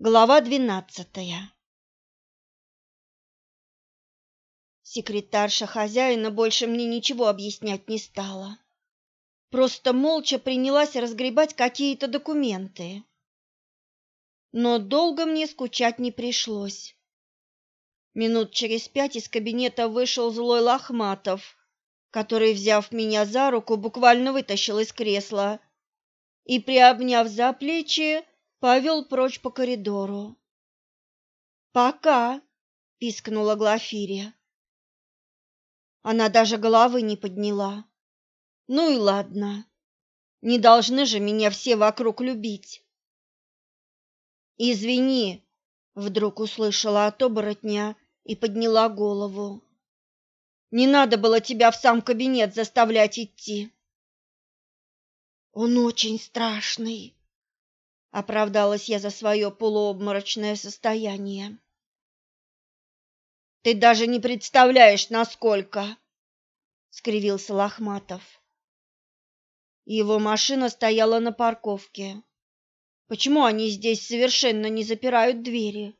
Глава двенадцатая Секретарша хозяина больше мне ничего объяснять не стала. Просто молча принялась разгребать какие-то документы. Но долго мне скучать не пришлось. Минут через пять из кабинета вышел злой Лохматов, который, взяв меня за руку, буквально вытащил из кресла и, приобняв за плечи, повел прочь по коридору. «Пока!» — пискнула Глафирия. Она даже головы не подняла. «Ну и ладно, не должны же меня все вокруг любить». «Извини!» — вдруг услышала от оборотня и подняла голову. «Не надо было тебя в сам кабинет заставлять идти». Он очень страшный, оправдалась я за свое полуобморочное состояние. Ты даже не представляешь, насколько, скривился Лохматов. Его машина стояла на парковке. Почему они здесь совершенно не запирают двери?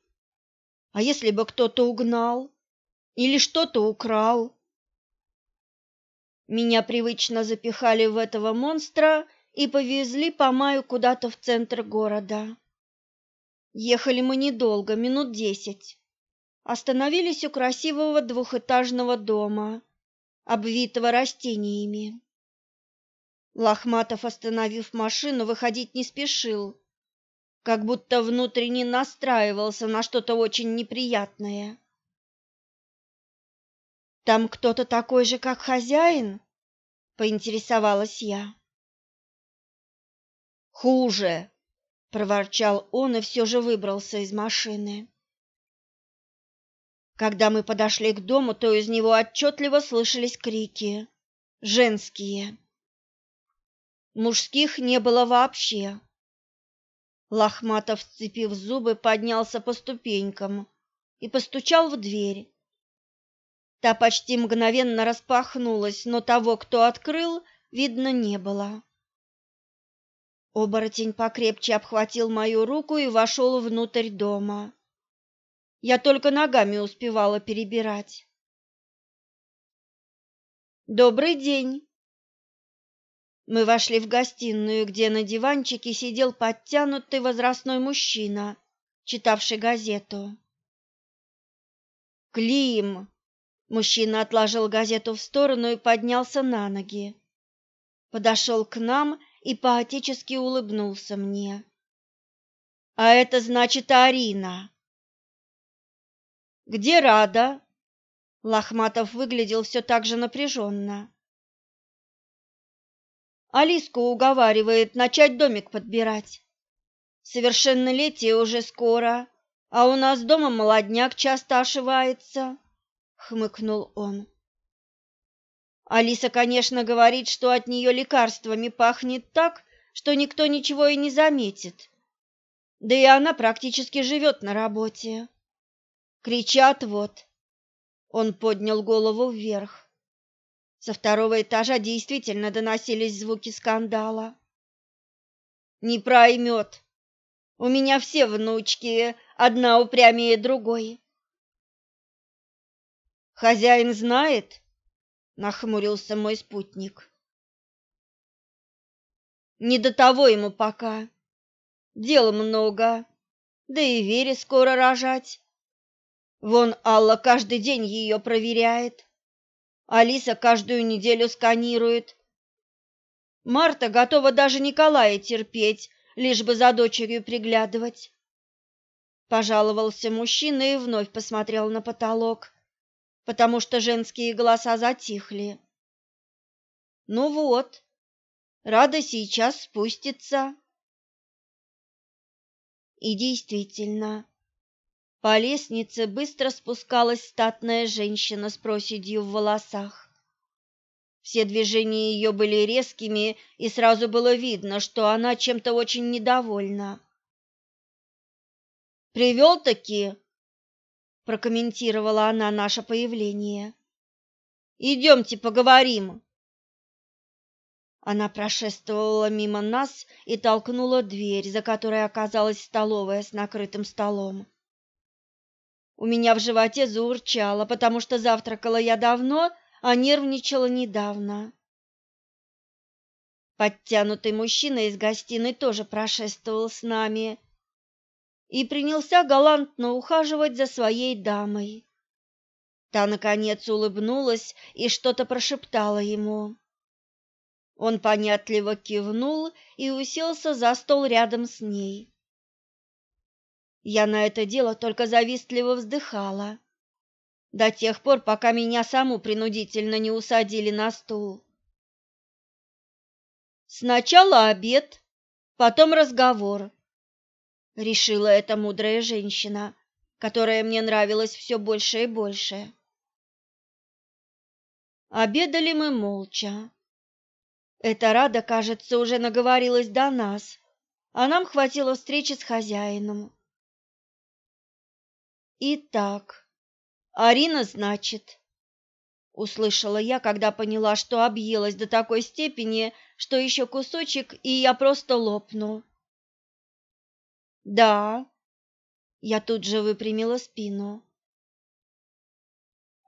А если бы кто-то угнал или что-то украл? Меня привычно запихали в этого монстра и повезли по маю куда-то в центр города. Ехали мы недолго, минут десять. Остановились у красивого двухэтажного дома, обвитого растениями. Лохматов, остановив машину, выходить не спешил, как будто внутренне настраивался на что-то очень неприятное. «Там кто-то такой же, как хозяин?» — поинтересовалась я. Хуже, проворчал он и все же выбрался из машины. Когда мы подошли к дому, то из него отчетливо слышались крики, женские. Мужских не было вообще. Лохматов, сцепив зубы, поднялся по ступенькам и постучал в дверь. Та почти мгновенно распахнулась, но того, кто открыл, видно не было. Оборотень покрепче обхватил мою руку и вошел внутрь дома. Я только ногами успевала перебирать. Добрый день. Мы вошли в гостиную, где на диванчике сидел подтянутый возрастной мужчина, читавший газету. Клим. Мужчина отложил газету в сторону и поднялся на ноги. Подошел к нам и поотечески улыбнулся мне. А это значит Арина. Где Рада? Лохматов выглядел все так же напряженно. Алиску уговаривает начать домик подбирать. Совершеннолетие уже скоро, а у нас дома молодняк часто ошивается, хмыкнул он. Алиса, конечно, говорит, что от нее лекарствами пахнет так, что никто ничего и не заметит. Да и она практически живет на работе. Кричат вот. Он поднял голову вверх. Со второго этажа действительно доносились звуки скандала. Не проймет. У меня все внучки, одна упрямее другой. Хозяин знает, нахмурился мой спутник. Не до того ему пока. Дел много, да и Вере скоро рожать. Вон Алла каждый день ее проверяет. Алиса каждую неделю сканирует. Марта готова даже Николая терпеть, лишь бы за дочерью приглядывать. Пожаловался мужчина и вновь посмотрел на потолок потому что женские голоса затихли. Ну вот, Рада сейчас спустится. И действительно, по лестнице быстро спускалась статная женщина с проседью в волосах. Все движения ее были резкими, и сразу было видно, что она чем-то очень недовольна. «Привел-таки?» Прокомментировала она наше появление. Идемте поговорим. Она прошествовала мимо нас и толкнула дверь, за которой оказалась столовая с накрытым столом. У меня в животе заурчало, потому что завтракала я давно, а нервничала недавно. Подтянутый мужчина из гостиной тоже прошествовал с нами и принялся галантно ухаживать за своей дамой. Та, наконец, улыбнулась и что-то прошептала ему. Он понятливо кивнул и уселся за стол рядом с ней. Я на это дело только завистливо вздыхала, до тех пор, пока меня саму принудительно не усадили на стул. Сначала обед, потом разговор. Решила эта мудрая женщина, которая мне нравилась все больше и больше. Обедали мы молча. Эта Рада, кажется, уже наговорилась до нас, а нам хватило встречи с хозяином. Итак, Арина, значит, услышала я, когда поняла, что объелась до такой степени, что еще кусочек, и я просто лопну. Да. Я тут же выпрямила спину.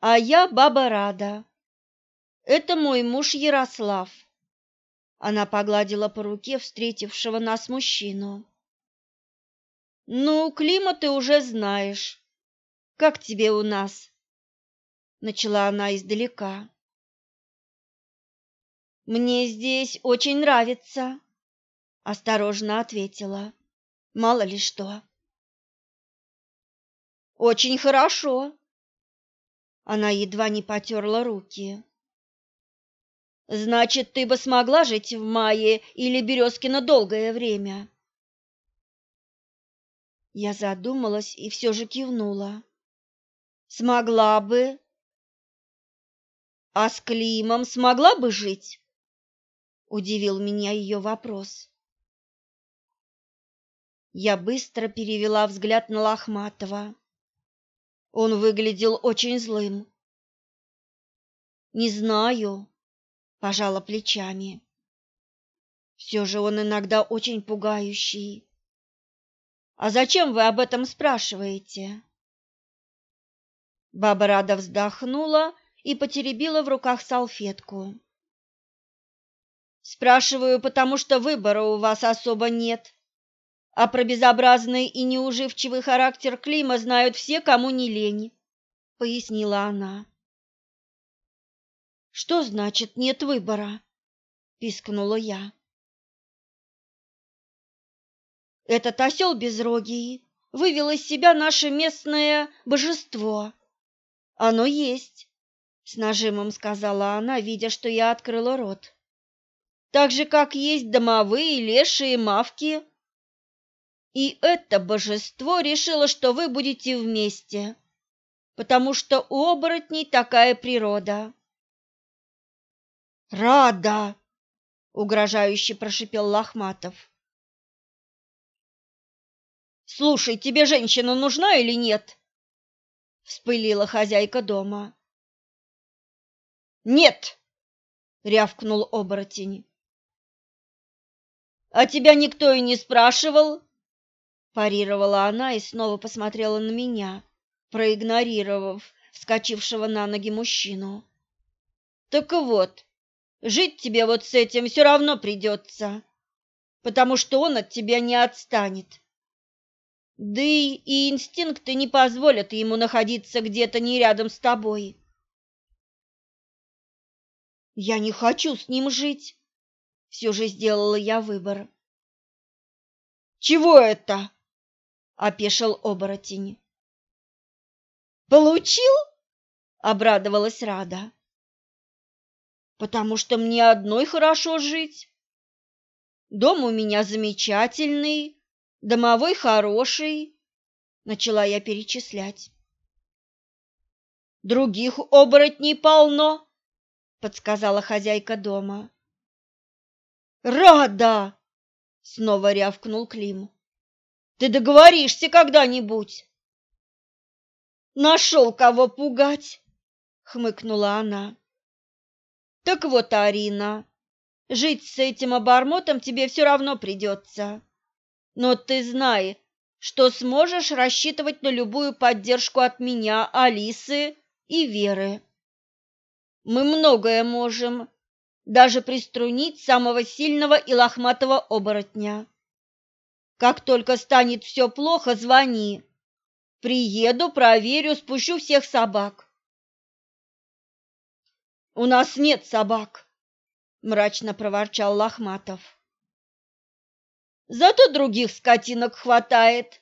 А я баба Рада. Это мой муж Ярослав. Она погладила по руке встретившего нас мужчину. Ну, Клима ты уже знаешь. Как тебе у нас? начала она издалека. Мне здесь очень нравится, осторожно ответила. Мало ли что. Очень хорошо. Она едва не потерла руки. Значит, ты бы смогла жить в мае или Березкино долгое время? Я задумалась и все же кивнула. Смогла бы. А с Климом смогла бы жить? Удивил меня ее вопрос. Я быстро перевела взгляд на Лохматова. Он выглядел очень злым. Не знаю, пожала плечами. Все же он иногда очень пугающий. А зачем вы об этом спрашиваете? Баба Рада вздохнула и потеребила в руках салфетку. Спрашиваю, потому что выбора у вас особо нет. А про безобразный и неуживчивый характер Клима знают все, кому не лень, пояснила она. Что значит нет выбора? пискнула я. Этот осел безрогий вывел из себя наше местное божество. Оно есть, с нажимом сказала она, видя, что я открыла рот. Так же, как есть домовые, лешие, мавки. И это божество решило, что вы будете вместе, потому что у оборотней такая природа. Рада, угрожающе прошипел Лохматов. Слушай, тебе женщина нужна или нет? вспылила хозяйка дома. Нет, рявкнул оборотень. А тебя никто и не спрашивал, парировала она и снова посмотрела на меня, проигнорировав вскочившего на ноги мужчину. Так вот, Жить тебе вот с этим все равно придется, потому что он от тебя не отстанет. Да и, и инстинкты не позволят ему находиться где-то не рядом с тобой. Я не хочу с ним жить. Все же сделала я выбор. Чего это? Опешил оборотень. Получил? обрадовалась Рада потому что мне одной хорошо жить. Дом у меня замечательный, домовой хороший, начала я перечислять. Других оборотней полно, подсказала хозяйка дома. Рада, снова рявкнул Клим. Ты договоришься когда-нибудь? Нашел кого пугать, хмыкнула она. Так вот, Арина, Жить с этим обормотом тебе все равно придется. Но ты знай, что сможешь рассчитывать на любую поддержку от меня, Алисы и Веры. Мы многое можем, даже приструнить самого сильного и лохматого оборотня. Как только станет все плохо, звони. Приеду, проверю, спущу всех собак. У нас нет собак, мрачно проворчал Лохматов. Зато других скотинок хватает,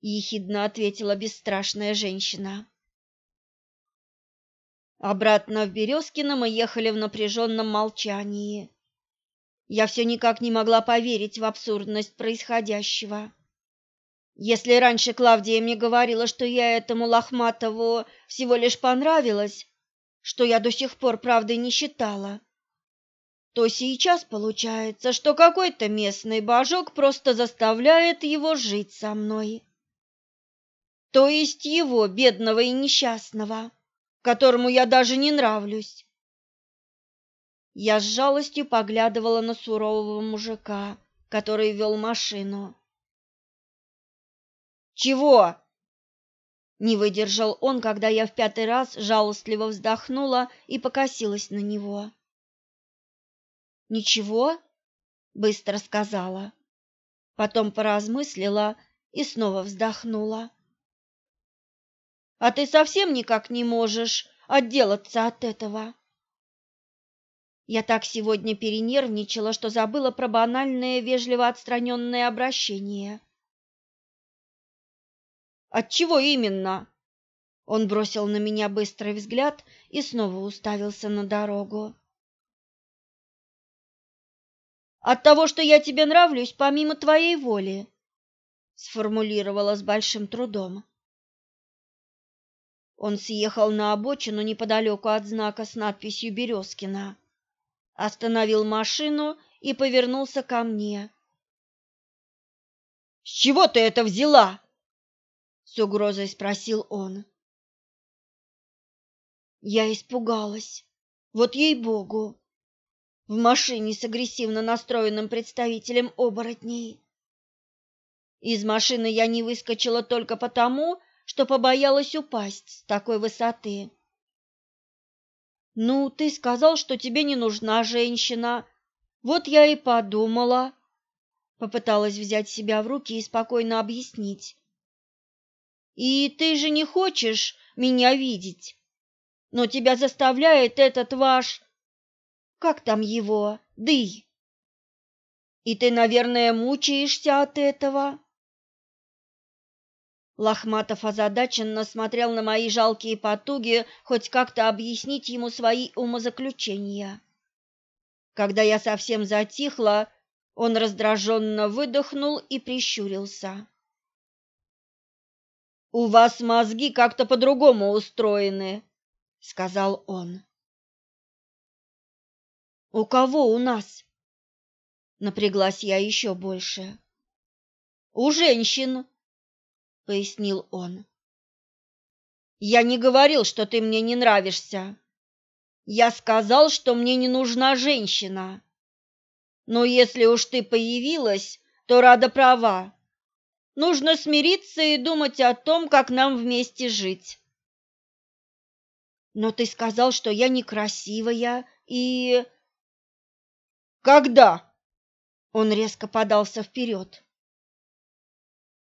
ехидно ответила бесстрашная женщина. Обратно в Березкино мы ехали в напряженном молчании. Я все никак не могла поверить в абсурдность происходящего. Если раньше Клавдия мне говорила, что я этому Лохматову всего лишь понравилась, что я до сих пор правдой не считала, то сейчас получается, что какой-то местный божок просто заставляет его жить со мной. То есть его, бедного и несчастного которому я даже не нравлюсь. Я с жалостью поглядывала на сурового мужика, который вел машину. «Чего?» Не выдержал он, когда я в пятый раз жалостливо вздохнула и покосилась на него. «Ничего?» — быстро сказала. Потом поразмыслила и снова вздохнула. А ты совсем никак не можешь отделаться от этого. Я так сегодня перенервничала, что забыла про банальное вежливо отстраненное обращение. От чего именно? Он бросил на меня быстрый взгляд и снова уставился на дорогу. От того, что я тебе нравлюсь помимо твоей воли, сформулировала с большим трудом. Он съехал на обочину неподалеку от знака с надписью «Березкина», остановил машину и повернулся ко мне. «С чего ты это взяла?» — с угрозой спросил он. Я испугалась. Вот ей-богу. В машине с агрессивно настроенным представителем оборотней. Из машины я не выскочила только потому, что побоялась упасть с такой высоты. Ну, ты сказал, что тебе не нужна женщина. Вот я и подумала. Попыталась взять себя в руки и спокойно объяснить. И ты же не хочешь меня видеть. Но тебя заставляет этот ваш... Как там его? Дый. И ты, наверное, мучаешься от этого. Лохматов озадаченно смотрел на мои жалкие потуги хоть как-то объяснить ему свои умозаключения. Когда я совсем затихла, он раздраженно выдохнул и прищурился. «У вас мозги как-то по-другому устроены», — сказал он. «У кого у нас?» Напряглась я еще больше. «У женщин», пояснил он. Я не говорил, что ты мне не нравишься. Я сказал, что мне не нужна женщина. Но если уж ты появилась, то рада права. Нужно смириться и думать о том, как нам вместе жить. Но ты сказал, что я некрасивая и... Когда? Он резко подался вперед.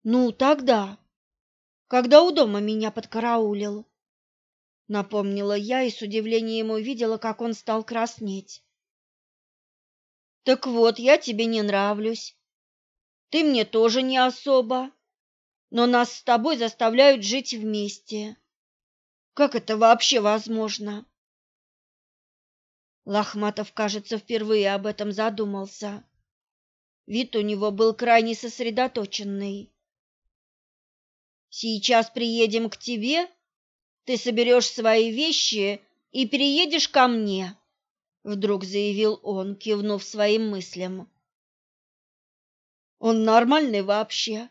Ну, тогда когда у дома меня подкараулил. Напомнила я и с удивлением увидела, как он стал краснеть. Так вот, я тебе не нравлюсь. Ты мне тоже не особо. Но нас с тобой заставляют жить вместе. Как это вообще возможно? Лохматов, кажется, впервые об этом задумался. Вид у него был крайне сосредоточенный. Сейчас приедем к тебе, ты соберешь свои вещи и переедешь ко мне, вдруг заявил он, кивнув своим мыслям. Он нормальный вообще?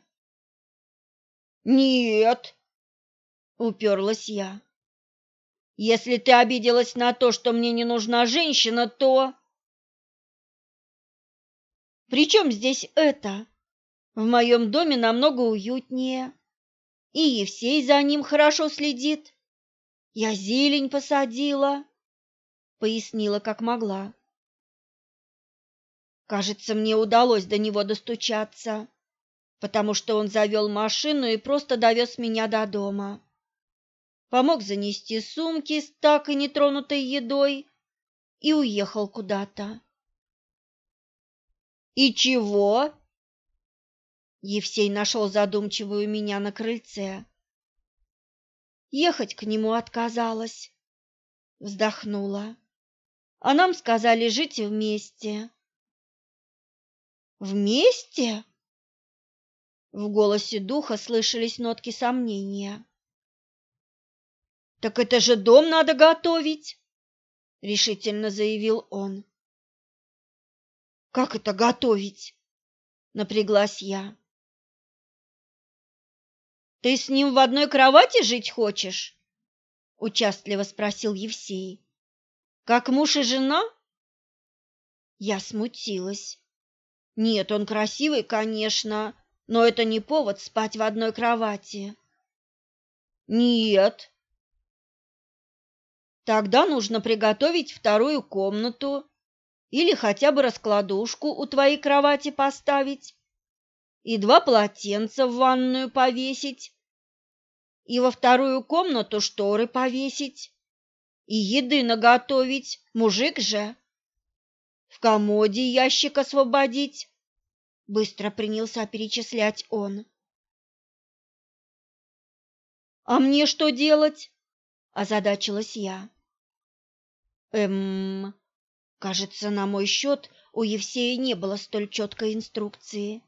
Нет, уперлась я. Если ты обиделась на то, что мне не нужна женщина, то Причем здесь это? В моем доме намного уютнее, и Евсей за ним хорошо следит. Я зелень посадила, пояснила как могла. Кажется, мне удалось до него достучаться, потому что он завел машину и просто довез меня до дома. Помог занести сумки с так и нетронутой едой и уехал куда-то. «И чего?» Евсей нашел задумчивую меня на крыльце. Ехать к нему отказалась. Вздохнула. А нам сказали жить вместе. Вместе? В голосе духа слышались нотки сомнения. Так это же дом надо готовить, решительно заявил он. Как это готовить? напряглась я. Ты с ним в одной кровати жить хочешь? участливо спросил Евсей. Как муж и жена? Я смутилась. Нет, он красивый, конечно, но это не повод спать в одной кровати. Нет. Тогда нужно приготовить вторую комнату или хотя бы раскладушку у твоей кровати поставить и два полотенца в ванную повесить, и во вторую комнату шторы повесить, и еды наготовить, мужик же. В комоде ящик освободить, быстро принялся перечислять он. А мне что делать? озадачилась я. Эм, кажется, на мой счет у Евсея не было столь четкой инструкции.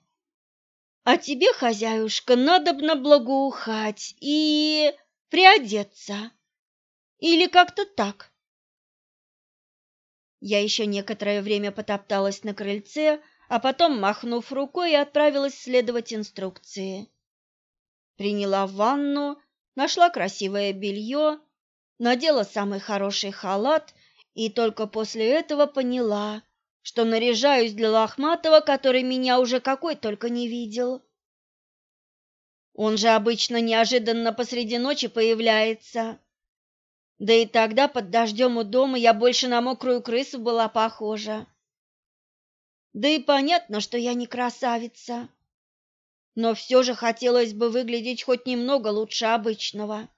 А тебе, хозяюшка, надобно благоухать и приодеться. Или как-то так. Я еще некоторое время потопталась на крыльце, а потом, махнув рукой, отправилась следовать инструкции. Приняла ванну, нашла красивое белье, надела самый хороший халат и только после этого поняла, что наряжаюсь для Лохматова, который меня уже какой только не видел. Он же обычно неожиданно посреди ночи появляется. Да и тогда под дождем у дома я больше на мокрую крысу была похожа. Да и понятно, что я не красавица. Но все же хотелось бы выглядеть хоть немного лучше обычного.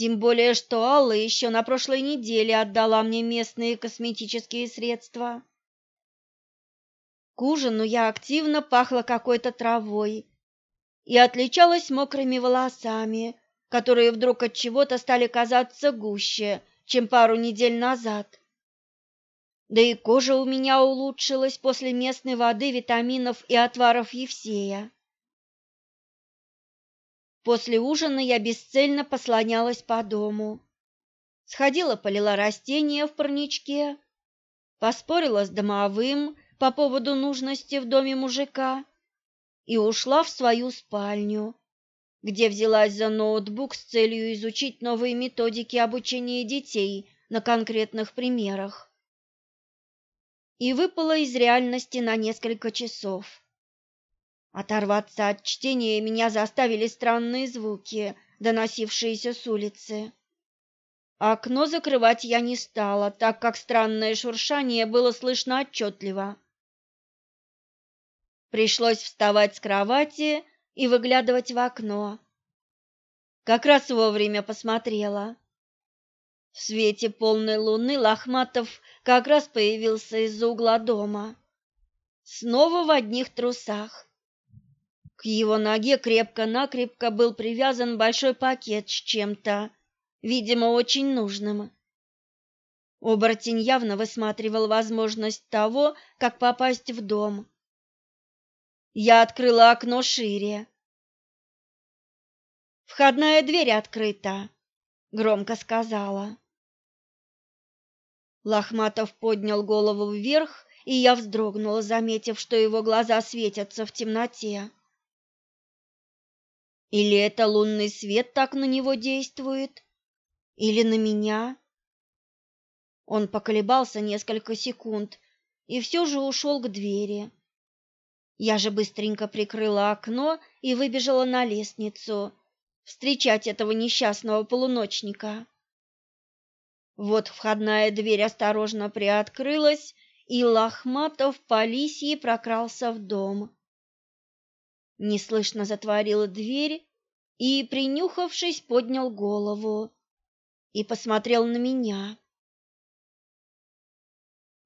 Тем более, что Алла еще на прошлой неделе отдала мне местные косметические средства. К ужину я активно пахла какой-то травой и отличалась мокрыми волосами, которые вдруг от чего-то стали казаться гуще, чем пару недель назад. Да и кожа у меня улучшилась после местной воды, витаминов и отваров Евсея. После ужина я бесцельно послонялась по дому. Сходила, полила растения в парничке, поспорила с домовым по поводу нужности в доме мужика и ушла в свою спальню, где взялась за ноутбук с целью изучить новые методики обучения детей на конкретных примерах. И выпала из реальности на несколько часов. Оторваться от чтения меня заставили странные звуки, доносившиеся с улицы. Окно закрывать я не стала, так как странное шуршание было слышно отчетливо. Пришлось вставать с кровати и выглядывать в окно. Как раз вовремя посмотрела. В свете полной луны Лохматов как раз появился из-за угла дома. Снова в одних трусах. К его ноге крепко-накрепко был привязан большой пакет с чем-то, видимо, очень нужным. Оборотень явно высматривал возможность того, как попасть в дом. Я открыла окно шире. «Входная дверь открыта», — громко сказала. Лохматов поднял голову вверх, и я вздрогнула, заметив, что его глаза светятся в темноте. Или это лунный свет так на него действует? Или на меня? Он поколебался несколько секунд и все же ушел к двери. Я же быстренько прикрыла окно и выбежала на лестницу встречать этого несчастного полуночника. Вот входная дверь осторожно приоткрылась, и Лохматов по лисьи прокрался в дом. Неслышно затворила дверь и, принюхавшись, поднял голову и посмотрел на меня.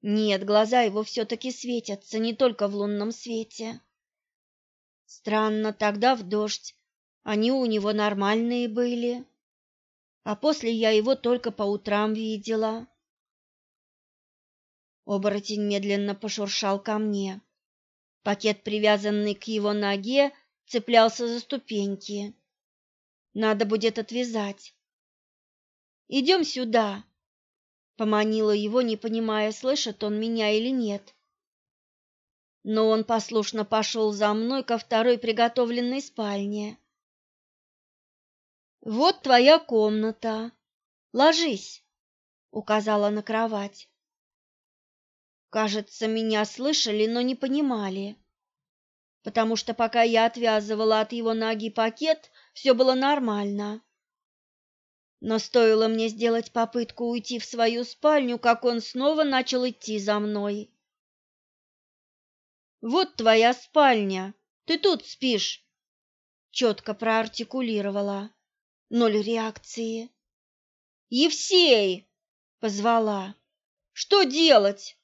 Нет, глаза его все-таки светятся, не только в лунном свете. Странно, тогда в дождь они у него нормальные были а после я его только по утрам видела. Оборотень медленно пошуршал ко мне. Пакет, привязанный к его ноге, цеплялся за ступеньки. Надо будет отвязать. «Идем сюда!» Поманила его, не понимая, слышит он меня или нет. Но он послушно пошел за мной ко второй приготовленной спальне. Вот твоя комната. Ложись, указала на кровать. Кажется, меня слышали, но не понимали. Потому что пока я отвязывала от его ноги пакет, все было нормально. Но стоило мне сделать попытку уйти в свою спальню, как он снова начал идти за мной. Вот твоя спальня. Ты тут спишь, четко проартикулировала. Ноль реакции. «Евсей!» — позвала. «Что делать?»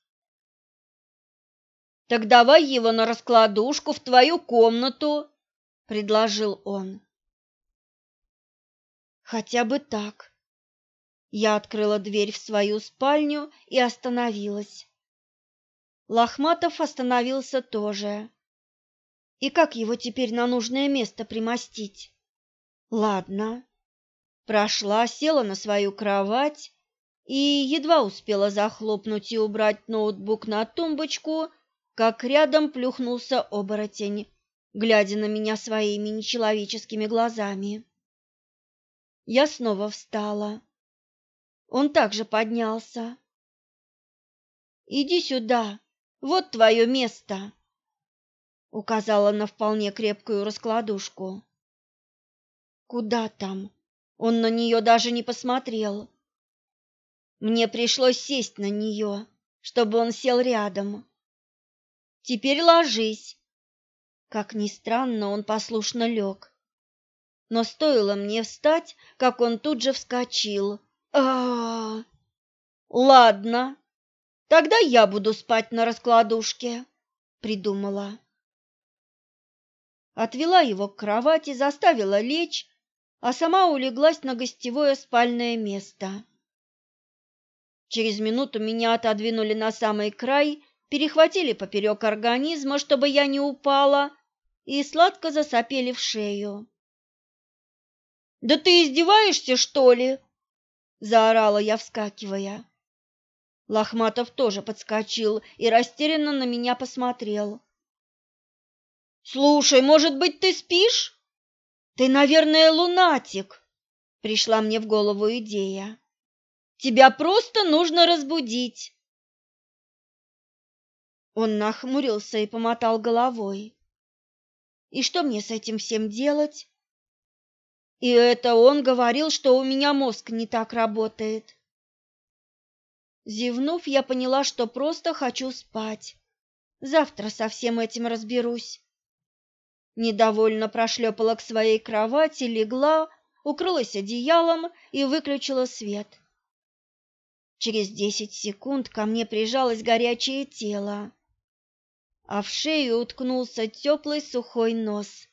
«Так давай его на раскладушку в твою комнату», — предложил он. «Хотя бы так». Я открыла дверь в свою спальню и остановилась. Лохматов остановился тоже. И как его теперь на нужное место примостить? Ладно, Прошла, села на свою кровать и едва успела захлопнуть и убрать ноутбук на тумбочку, как рядом плюхнулся оборотень, глядя на меня своими нечеловеческими глазами. Я снова встала. Он также поднялся. «Иди сюда, вот твое место», — указала на вполне крепкую раскладушку. «Куда там?» Он на нее даже не посмотрел. Мне пришлось сесть на нее, чтобы он сел рядом. Теперь ложись. Как ни странно, он послушно лег. Но стоило мне встать, как он тут же вскочил. А. Ладно. Тогда я буду спать на раскладушке, придумала. Отвела его к кровати, заставила лечь а сама улеглась на гостевое спальное место. Через минуту меня отодвинули на самый край, перехватили поперек организма, чтобы я не упала, и сладко засопели в шею. «Да ты издеваешься, что ли?» — заорала я, вскакивая. Лохматов тоже подскочил и растерянно на меня посмотрел. «Слушай, может быть, ты спишь?» Ты, наверное, лунатик. Пришла мне в голову идея. Тебя просто нужно разбудить. Он нахмурился и помотал головой. И что мне с этим всем делать? И это он говорил, что у меня мозг не так работает. Зевнув, я поняла, что просто хочу спать. Завтра со всем этим разберусь. Недовольно прошлепала к своей кровати, легла, укрылась одеялом и выключила свет. Через десять секунд ко мне прижалось горячее тело, а в шею уткнулся теплый сухой нос.